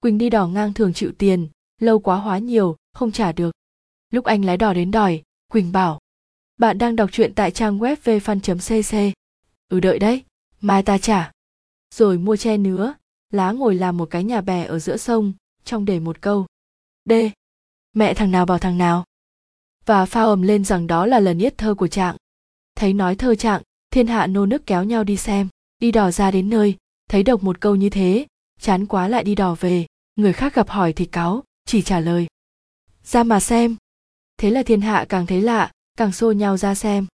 quỳnh đi đò ngang thường chịu tiền, lâu quá hóa nhiều, không trả được. Lúc anh lái đò đến đòi, quỳnh bảo, bạn đang đọc truyện tại trang web vfan cc ừ đợi đấy, mai ta trả. Rồi mua che nữa. lá ngồi làm một cái nhà bè ở giữa sông, trong để một câu, d, mẹ thằng nào bảo thằng nào? Và phao ầm lên rằng đó là lần yết thơ của trạng. Thấy nói thơ trạng, thiên hạ nô nức kéo nhau đi xem, đi đò ra đến nơi, thấy đọc một câu như thế chán quá lại đi đò về. Người khác gặp hỏi thì cáu, chỉ trả lời. Ra mà xem. Thế là thiên hạ càng thấy lạ, càng xô nhau ra xem.